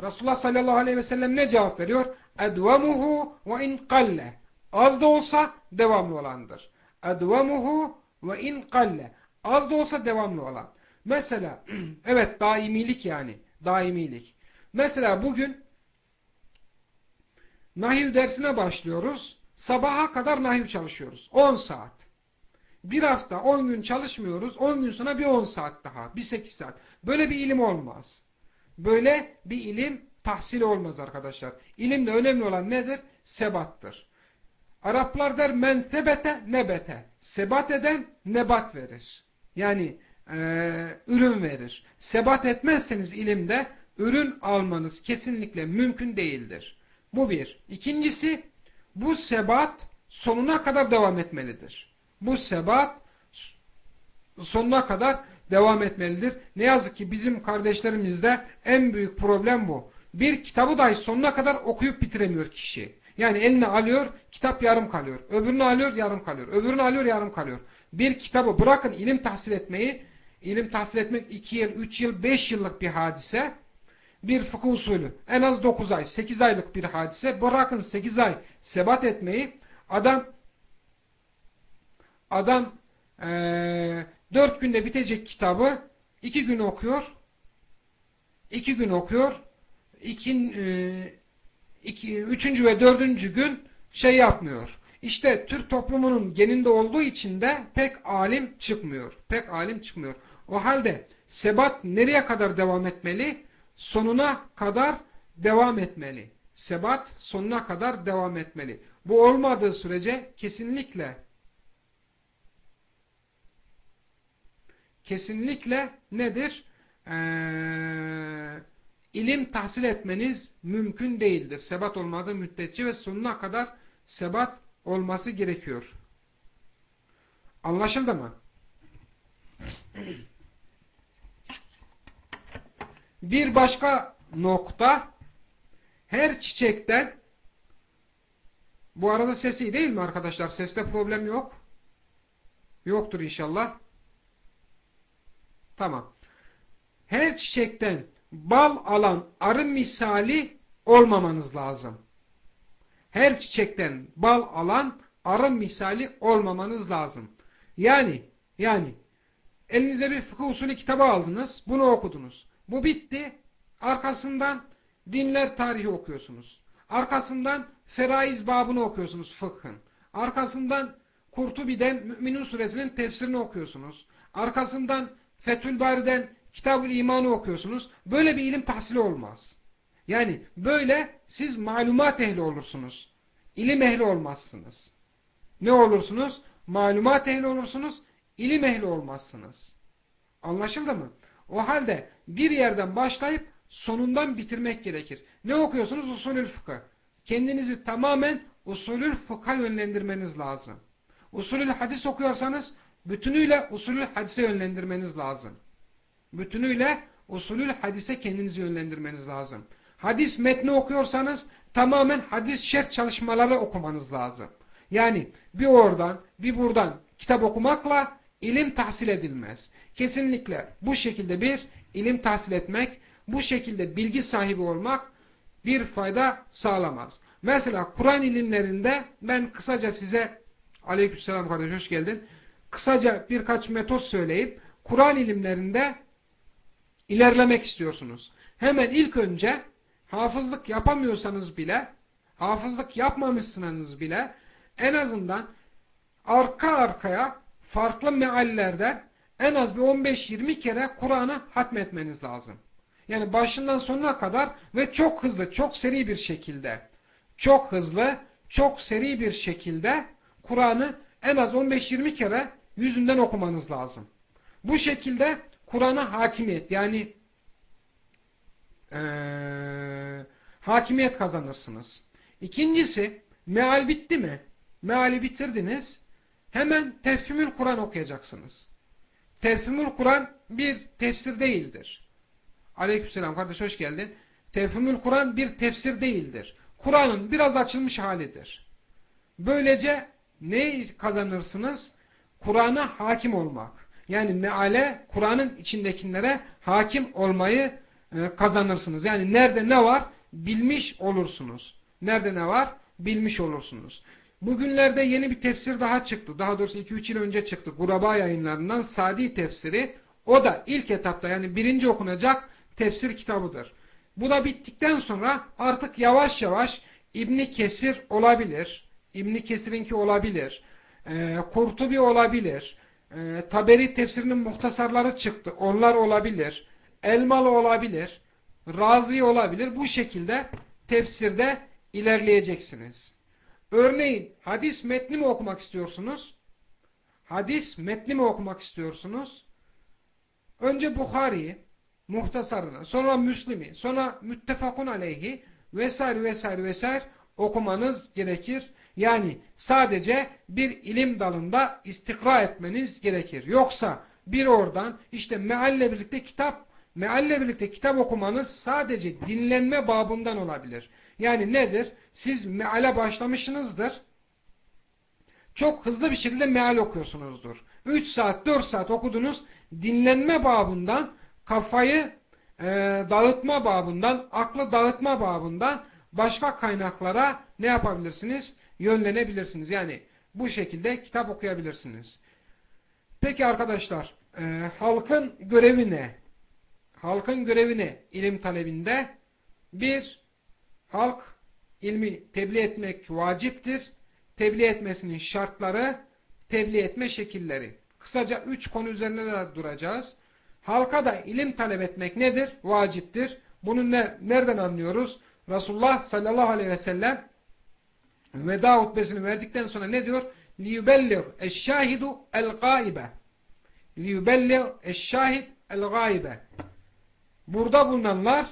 Resulullah sallallahu aleyhi ve sellem ne cevap veriyor? Edvemuhu ve in kalle. Az da olsa devamlı olandır. Edvemuhu ve in kalle. Az da olsa devamlı olan. Mesela, evet daimilik yani. Daimilik. Mesela bugün nahiv dersine başlıyoruz. Sabaha kadar nahiv çalışıyoruz. 10 saat. Bir hafta 10 gün çalışmıyoruz. 10 gün sonra bir 10 saat daha. Bir 8 saat. Böyle bir ilim olmaz. Böyle bir ilim tahsili olmaz arkadaşlar. İlimde önemli olan nedir? Sebattır. Araplar der men sebete nebete. Sebat eden nebat verir. Yani e, ürün verir. Sebat etmezseniz ilimde ürün almanız kesinlikle mümkün değildir. Bu bir. İkincisi bu sebat sonuna kadar devam etmelidir. Bu sebat sonuna kadar devam etmelidir. Ne yazık ki bizim kardeşlerimizde en büyük problem bu. Bir kitabı dahi sonuna kadar okuyup bitiremiyor kişi. Yani eline alıyor, kitap yarım kalıyor. Öbürünü alıyor, yarım kalıyor. Öbürünü alıyor, yarım kalıyor. Bir kitabı bırakın ilim tahsil etmeyi, ilim tahsil etmek 2 yıl, 3 yıl, 5 yıllık bir hadise. Bir fıkıh usulü. En az 9 ay, 8 aylık bir hadise. Bırakın 8 ay sebat etmeyi. Adam adam ee, 4 günde bitecek kitabı 2 gün okuyor. 2 gün okuyor. 2 e, ve dördüncü gün şey yapmıyor. İşte Türk toplumunun geninde olduğu için de pek alim çıkmıyor. Pek alim çıkmıyor. O halde sebat nereye kadar devam etmeli? Sonuna kadar devam etmeli. Sebat sonuna kadar devam etmeli. Bu olmadığı sürece kesinlikle kesinlikle nedir? Eee ilim tahsil etmeniz mümkün değildir. Sebat olmadığı müddetçe ve sonuna kadar sebat olması gerekiyor. Anlaşıldı mı? Bir başka nokta her çiçekten bu arada sesi değil mi arkadaşlar? Seste problem yok. Yoktur inşallah. Tamam. Her çiçekten bal alan arı misali olmamanız lazım. Her çiçekten bal alan arı misali olmamanız lazım. Yani yani elinize bir fıkıh usulü kitabı aldınız. Bunu okudunuz. Bu bitti. Arkasından dinler tarihi okuyorsunuz. Arkasından feraiz babını okuyorsunuz fıkhın. Arkasından Kurtubi'den Müminun suresinin tefsirini okuyorsunuz. Arkasından Fethül Bari'den Kitab-ül İman'ı okuyorsunuz. Böyle bir ilim tahsili olmaz. Yani böyle siz malumat ehli olursunuz. İlim ehli olmazsınız. Ne olursunuz? Malumat ehli olursunuz. İlim ehli olmazsınız. Anlaşıldı mı? O halde bir yerden başlayıp sonundan bitirmek gerekir. Ne okuyorsunuz? Usulül fıkıh. Kendinizi tamamen usulül fıkha yönlendirmeniz lazım. Usulül hadis okuyorsanız bütünüyle usulül hadise yönlendirmeniz lazım. Bütünüyle usulül hadise kendinizi yönlendirmeniz lazım. Hadis metni okuyorsanız tamamen hadis şerh çalışmaları okumanız lazım. Yani bir oradan bir buradan kitap okumakla ilim tahsil edilmez. Kesinlikle bu şekilde bir ilim tahsil etmek, bu şekilde bilgi sahibi olmak bir fayda sağlamaz. Mesela Kur'an ilimlerinde ben kısaca size aleykümselam kardeş hoş geldin. Kısaca birkaç metot söyleyip Kur'an ilimlerinde ilerlemek istiyorsunuz. Hemen ilk önce hafızlık yapamıyorsanız bile hafızlık yapmamışsınız bile en azından arka arkaya farklı meallerde en az bir 15-20 kere Kur'an'ı hatmetmeniz lazım. Yani başından sonuna kadar ve çok hızlı, çok seri bir şekilde, çok hızlı, çok seri bir şekilde Kur'an'ı en az 15-20 kere yüzünden okumanız lazım. Bu şekilde Kur'an'a hakimiyet yani ee, hakimiyet kazanırsınız. İkincisi meal bitti mi? Meali bitirdiniz. Hemen tefhimül Kur'an okuyacaksınız. Tefhimül Kur'an bir tefsir değildir. Aleykümselam kardeş hoş geldin. Tefhimül Kur'an bir tefsir değildir. Kur'an'ın biraz açılmış halidir. Böylece ne kazanırsınız? Kur'an'a hakim olmak. Yani meale Kur'an'ın içindekilere hakim olmayı e, kazanırsınız. Yani nerede ne var bilmiş olursunuz. Nerede ne var bilmiş olursunuz. Bugünlerde yeni bir tefsir daha çıktı. Daha doğrusu 2-3 yıl önce çıktı. Kuraba yayınlarından Sadi tefsiri. O da ilk etapta yani birinci okunacak tefsir kitabıdır. Bu da bittikten sonra artık yavaş yavaş İbni Kesir olabilir. İbni Kesir'inki olabilir. E, Kurtubi olabilir. E, Taberi tefsirinin muhtasarları çıktı. Onlar olabilir. Elmalı olabilir. Razi olabilir. Bu şekilde tefsirde ilerleyeceksiniz. Örneğin hadis metni mi okumak istiyorsunuz? Hadis metni mi okumak istiyorsunuz? Önce Bukhari'yi, muhtasarını, sonra Müslim'i, sonra müttefakun aleyhi vesaire vesaire vesaire okumanız gerekir. Yani sadece bir ilim dalında istikra etmeniz gerekir. Yoksa bir oradan işte mealle birlikte kitap, mealle birlikte kitap okumanız sadece dinlenme babından olabilir. Yani nedir? Siz meale başlamışsınızdır. Çok hızlı bir şekilde meal okuyorsunuzdur. 3 saat, 4 saat okudunuz. Dinlenme babından, kafayı e, dağıtma babından, aklı dağıtma babından başka kaynaklara ne yapabilirsiniz? Yönlenebilirsiniz. Yani bu şekilde kitap okuyabilirsiniz. Peki arkadaşlar, e, halkın görevi ne? Halkın görevi ne? İlim talebinde bir, halk ilmi tebliğ etmek vaciptir. Tebliğ etmesinin şartları, tebliğ etme şekilleri. Kısaca üç konu üzerine de duracağız. Halka da ilim talep etmek nedir? Vaciptir. Bunu ne, nereden anlıyoruz? Resulullah sallallahu aleyhi ve sellem veda hutbesini verdikten sonra ne diyor? لِيُبَلِّغْ الشَّاهِدُ الْغَائِبَ لِيُبَلِّغْ الشَّاهِدْ الْغَائِبَ Burada bulunanlar,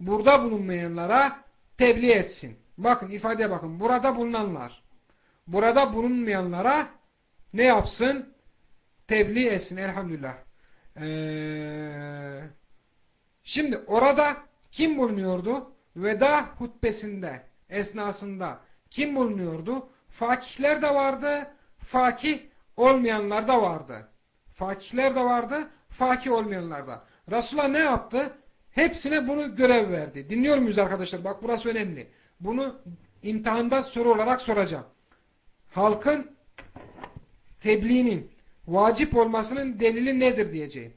burada bulunmayanlara tebliğ etsin. Bakın ifadeye bakın. Burada bulunanlar. Burada bulunmayanlara ne yapsın? Tebliğ etsin. Elhamdülillah. Ee, Şimdi orada kim bulunuyordu? Veda hutbesinde, esnasında kim bulunuyordu? Fakihler de vardı, fakih olmayanlar da vardı. Fakihler de vardı, fakih olmayanlar da. Resulullah ne yaptı? Hepsine bunu görev verdi. Dinliyor muyuz arkadaşlar? Bak burası önemli. Bunu imtihanda soru olarak soracağım. Halkın tebliğinin vacip olmasının delili nedir diyeceğim.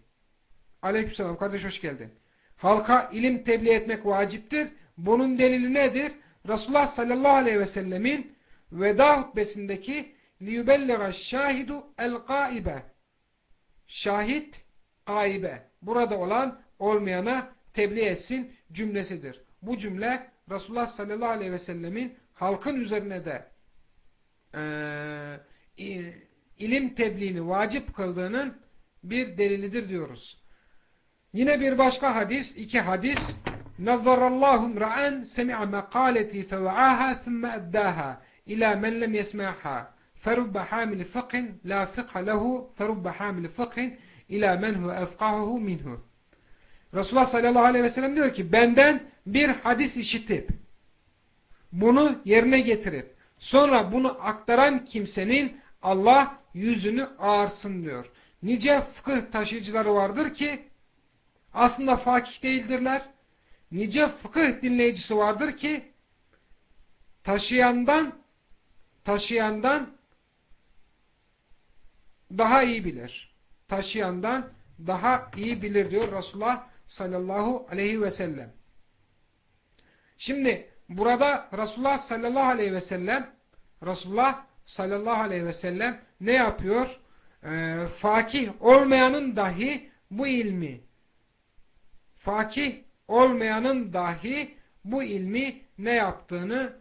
Aleykümselam kardeş hoş geldin. Halka ilim tebliğ etmek vaciptir. Bunun delili nedir? Resulullah sallallahu aleyhi ve sellemin veda hutbesindeki liyubellega şahidu el gaibe şahit gaibe burada olan olmayana tebliğ etsin cümlesidir. Bu cümle Resulullah sallallahu aleyhi ve sellemin halkın üzerine de e, ilim tebliğini vacip kıldığının bir delilidir diyoruz. Yine bir başka hadis, iki hadis. Nazzarallahu ra'an semi'a maqaleti feva'aha thumma addaha ila men lem yesma'ha. Ferubbe hamil fıkhin la fıkha lehu ferubbe hamil fıkhin ila men hu efkahuhu minhu. Resulullah sallallahu aleyhi ve sellem diyor ki benden bir hadis işitip bunu yerine getirip sonra bunu aktaran kimsenin Allah yüzünü ağarsın diyor. Nice fıkıh taşıyıcıları vardır ki aslında fakih değildirler. Nice fıkıh dinleyicisi vardır ki taşıyandan taşıyandan daha iyi bilir. Taşıyandan daha iyi bilir diyor Resulullah sallallahu aleyhi ve sellem. Şimdi burada Resulullah sallallahu aleyhi ve sellem Resulullah sallallahu aleyhi ve sellem ne yapıyor? Ee, fakih olmayanın dahi bu ilmi fakih olmayanın dahi bu ilmi ne yaptığını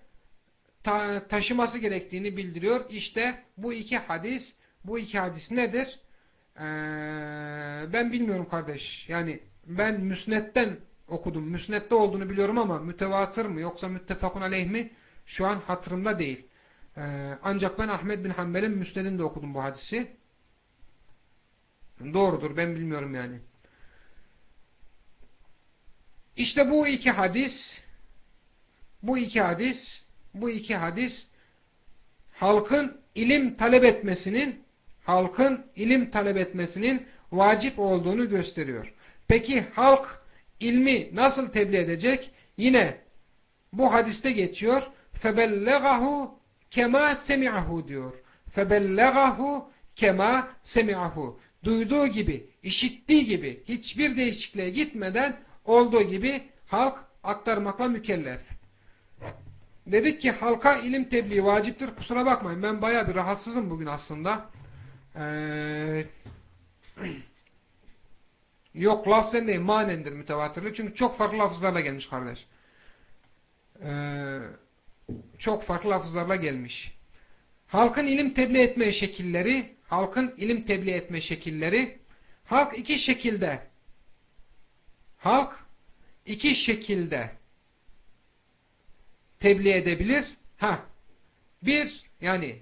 ta taşıması gerektiğini bildiriyor. İşte bu iki hadis bu iki hadis nedir? Ee, ben bilmiyorum kardeş. Yani ben müsnetten okudum. Müsnette olduğunu biliyorum ama mütevatır mı yoksa müttefakun aleyh mi? Şu an hatırımda değil. Ee, ancak ben Ahmet bin Hanbel'in müsnedinde okudum bu hadisi. Doğrudur ben bilmiyorum yani. İşte bu iki hadis bu iki hadis bu iki hadis halkın ilim talep etmesinin halkın ilim talep etmesinin vacip olduğunu gösteriyor. Peki halk ilmi nasıl tebliğ edecek? Yine bu hadiste geçiyor. فَبَلَّغَهُ kema semi'ahu diyor. فَبَلَّغَهُ kema semi'ahu. Duyduğu gibi, işittiği gibi, hiçbir değişikliğe gitmeden olduğu gibi halk aktarmakla mükellef. Dedik ki halka ilim tebliği vaciptir. Kusura bakmayın ben baya bir rahatsızım bugün aslında. Ee, yok lafzen değil manendir mütevatirli. Çünkü çok farklı lafızlarla gelmiş kardeş. Ee, çok farklı lafızlarla gelmiş. Halkın ilim tebliğ etme şekilleri, halkın ilim tebliğ etme şekilleri, halk iki şekilde, halk iki şekilde tebliğ edebilir. Ha, bir, yani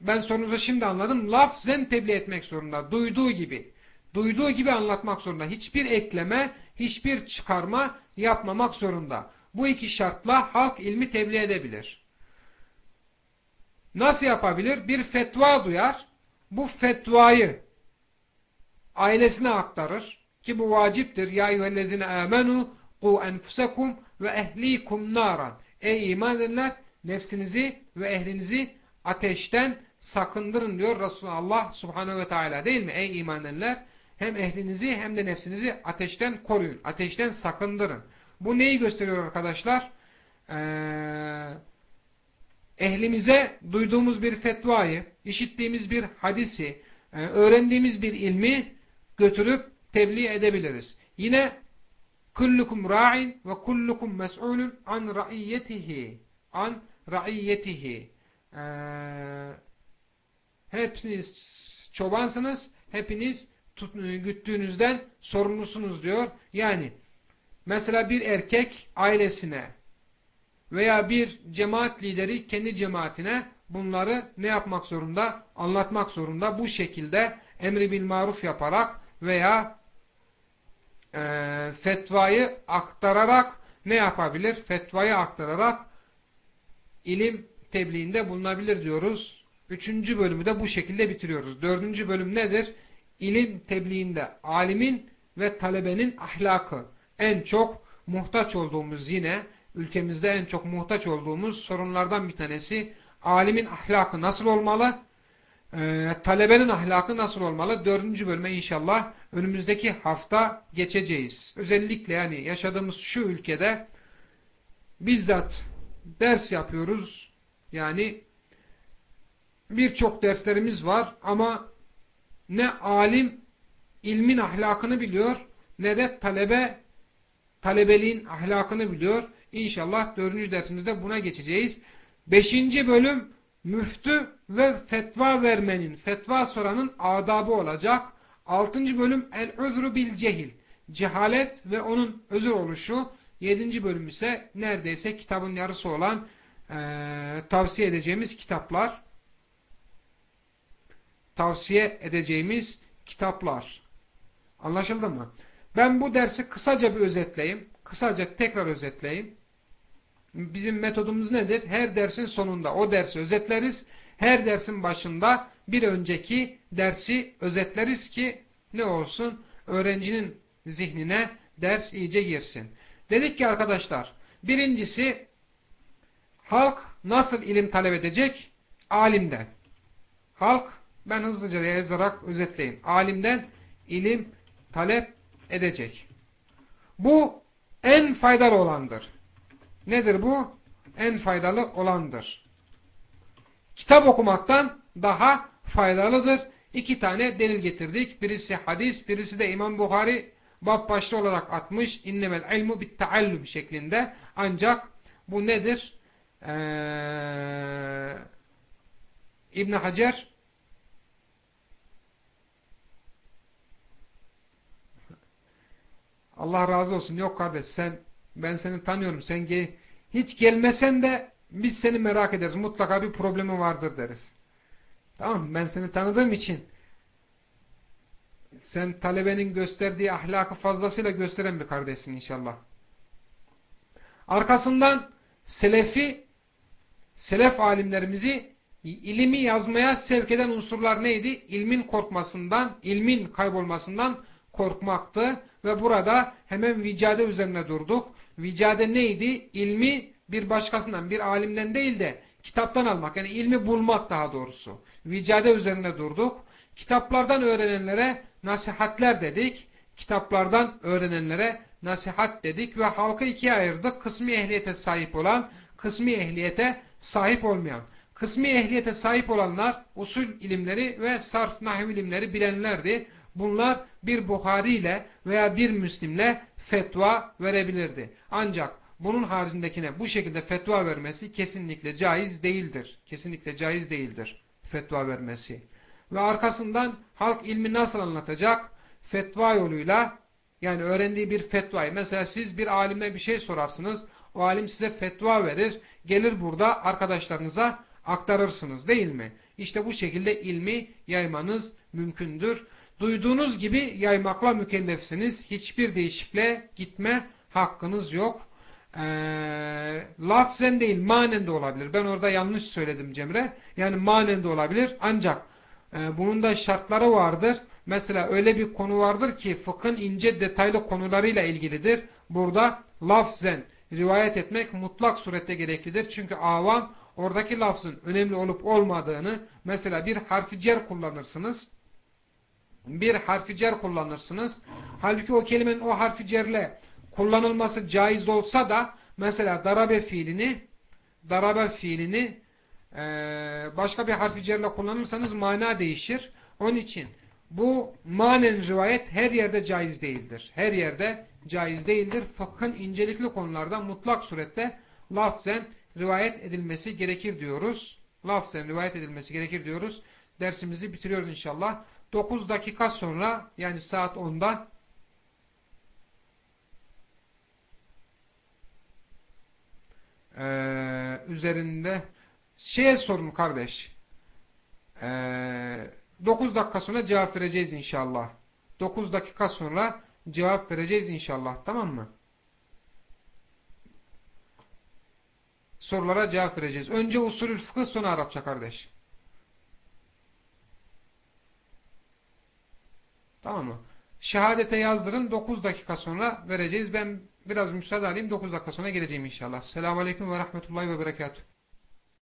ben sorunuzu şimdi anladım. Lafzen tebliğ etmek zorunda. Duyduğu gibi. Duyduğu gibi anlatmak zorunda. Hiçbir ekleme, hiçbir çıkarma yapmamak zorunda. Bu iki şartla halk ilmi tebliğ edebilir. Nasıl yapabilir? Bir fetva duyar. Bu fetvayı ailesine aktarır. Ki bu vaciptir. Ya eyyühellezine amenu ku enfusekum ve ehlikum naran. Ey iman edenler nefsinizi ve ehlinizi ateşten sakındırın diyor Resulullah Subhanahu ve Teala değil mi? Ey iman edenler hem ehlinizi hem de nefsinizi ateşten koruyun. Ateşten sakındırın. Bu neyi gösteriyor arkadaşlar? Ee, ehlimize duyduğumuz bir fetvayı, işittiğimiz bir hadisi, e, öğrendiğimiz bir ilmi götürüp tebliğ edebiliriz. Yine kullukum ra'in ve kullukum mes'ulun an ra'iyyetihi an ra'iyyetihi ee, hepsiniz çobansınız hepiniz güttüğünüzden sorumlusunuz diyor. Yani mesela bir erkek ailesine veya bir cemaat lideri kendi cemaatine bunları ne yapmak zorunda? Anlatmak zorunda. Bu şekilde emri bil maruf yaparak veya e, fetvayı aktararak ne yapabilir? Fetvayı aktararak ilim tebliğinde bulunabilir diyoruz. Üçüncü bölümü de bu şekilde bitiriyoruz. Dördüncü bölüm nedir? İlim tebliğinde alimin ve talebenin ahlakı. En çok muhtaç olduğumuz yine ülkemizde en çok muhtaç olduğumuz sorunlardan bir tanesi alimin ahlakı nasıl olmalı? Ee, talebenin ahlakı nasıl olmalı? Dördüncü bölüme inşallah önümüzdeki hafta geçeceğiz. Özellikle yani yaşadığımız şu ülkede bizzat ders yapıyoruz. Yani birçok derslerimiz var ama ne alim ilmin ahlakını biliyor ne de talebe talebeliğin ahlakını biliyor. İnşallah dördüncü dersimizde buna geçeceğiz. Beşinci bölüm müftü ve fetva vermenin, fetva soranın adabı olacak. Altıncı bölüm el-uzru bil cehil. Cehalet ve onun özür oluşu. Yedinci bölüm ise neredeyse kitabın yarısı olan e, tavsiye edeceğimiz kitaplar. Tavsiye edeceğimiz kitaplar. Anlaşıldı mı? Ben bu dersi kısaca bir özetleyeyim. Kısaca tekrar özetleyeyim. Bizim metodumuz nedir? Her dersin sonunda o dersi özetleriz. Her dersin başında bir önceki dersi özetleriz ki ne olsun? Öğrencinin zihnine ders iyice girsin. Dedik ki arkadaşlar, birincisi halk nasıl ilim talep edecek? Alimden. Halk, ben hızlıca yazarak özetleyeyim. Alimden ilim talep edecek. Bu en faydalı olandır. Nedir bu? En faydalı olandır. Kitap okumaktan daha faydalıdır. İki tane delil getirdik. Birisi hadis, birisi de İmam Bukhari bab başlı olarak atmış. İnnemel ilmu bit taallum şeklinde. Ancak bu nedir? Ee, İbn Hacer Allah razı olsun. Yok kardeş sen ben seni tanıyorum. Sen ge hiç gelmesen de biz seni merak ederiz. Mutlaka bir problemi vardır deriz. Tamam Ben seni tanıdığım için sen talebenin gösterdiği ahlakı fazlasıyla gösteren bir kardeşsin inşallah. Arkasından selefi selef alimlerimizi ilimi yazmaya sevk eden unsurlar neydi? İlmin korkmasından, ilmin kaybolmasından korkmaktı ve burada hemen vicade üzerine durduk. Vicade neydi? İlmi bir başkasından, bir alimden değil de kitaptan almak. Yani ilmi bulmak daha doğrusu. Vicade üzerine durduk. Kitaplardan öğrenenlere nasihatler dedik. Kitaplardan öğrenenlere nasihat dedik ve halkı ikiye ayırdık. Kısmi ehliyete sahip olan, kısmi ehliyete sahip olmayan. Kısmi ehliyete sahip olanlar usul ilimleri ve sarf nahiv ilimleri bilenlerdi. Bunlar bir Bukhari ile veya bir Müslimle fetva verebilirdi. Ancak bunun haricindekine bu şekilde fetva vermesi kesinlikle caiz değildir. Kesinlikle caiz değildir fetva vermesi. Ve arkasından halk ilmi nasıl anlatacak? Fetva yoluyla yani öğrendiği bir fetvayı. Mesela siz bir alime bir şey sorarsınız. O alim size fetva verir. Gelir burada arkadaşlarınıza aktarırsınız değil mi? İşte bu şekilde ilmi yaymanız mümkündür. Duyduğunuz gibi yaymakla mükellefsiniz. Hiçbir değişikliğe gitme hakkınız yok. Ee, lafzen değil manen de olabilir. Ben orada yanlış söyledim Cemre. Yani manen de olabilir. Ancak e, bunun da şartları vardır. Mesela öyle bir konu vardır ki fıkhın ince detaylı konularıyla ilgilidir. Burada lafzen rivayet etmek mutlak surette gereklidir. Çünkü avam oradaki lafzın önemli olup olmadığını mesela bir harfi cer kullanırsınız bir harfi cer kullanırsınız. Halbuki o kelimenin o harfi cerle kullanılması caiz olsa da mesela darabe fiilini darabe fiilini e, başka bir harfi cerle kullanırsanız mana değişir. Onun için bu manen rivayet her yerde caiz değildir. Her yerde caiz değildir. Fıkhın incelikli konularda mutlak surette lafzen rivayet edilmesi gerekir diyoruz. Lafzen rivayet edilmesi gerekir diyoruz. Dersimizi bitiriyoruz inşallah. 9 dakika sonra yani saat 10'da ee, üzerinde şeye sorun kardeş. Ee, 9 dakika sonra cevap vereceğiz inşallah. 9 dakika sonra cevap vereceğiz inşallah. Tamam mı? Sorulara cevap vereceğiz. Önce usulül fıkıh sonra Arapça kardeş. Tamam mı? Şehadete yazdırın 9 dakika sonra vereceğiz. Ben biraz müsaade alayım 9 dakika sonra geleceğim inşallah. Selamun Aleyküm ve Rahmetullahi ve Berekatuhu.